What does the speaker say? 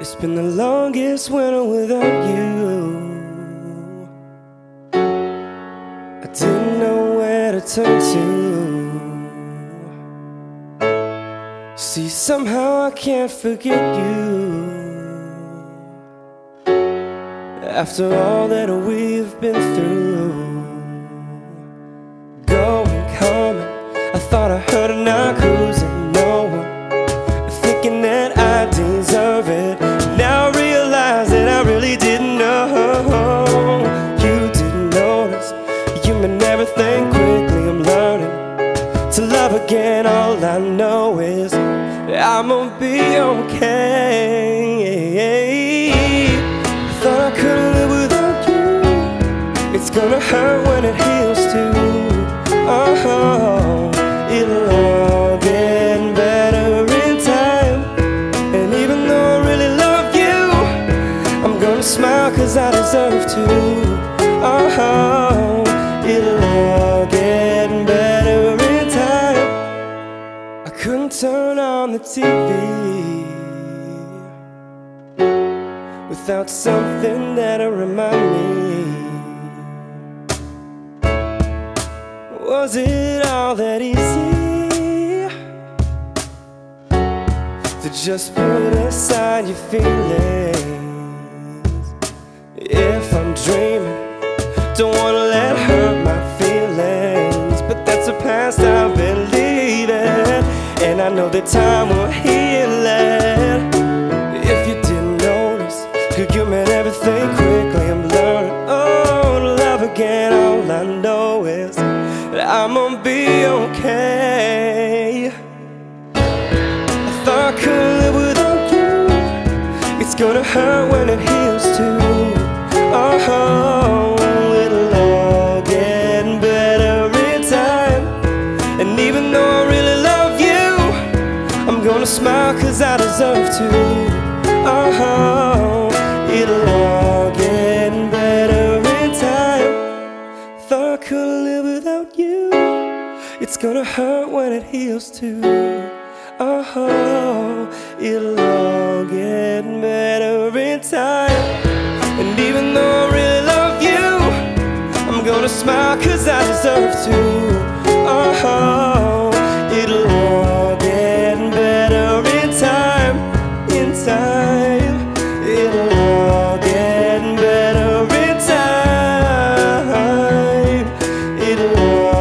It's been the longest winter without you. I didn't know where to turn to. See, somehow I can't forget you. After all that we've been through, going, coming, I thought I heard a knock, cruising, no one, thinking that I deserve it. Love again. All I know is I'm gonna be okay. Thought I couldn't live without you. It's gonna hurt when it heals too. Oh, it'll all get better in time. And even though I really love you, I'm gonna smile cause I deserve to. Oh, it'll all turn on the TV without something that'll remind me. Was it all that easy to just put aside your feelings? If I'm dreaming, and that time will heal it. If you didn't notice, could you meant everything quickly? I'm learning, oh, love again. All I know is that I'm gonna be okay. I thought I could live without you. It's gonna hurt when it heals too. Oh, gonna smile cause I deserve to. Oh, it'll all get better in time. Thought I could live without you. It's gonna hurt when it heals too. Oh, it'll all get better in time. And even though I really love you, I'm gonna smile cause I deserve to. Oh, Lord.